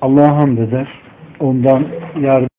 Allah'a hamd eder. Ondan yardım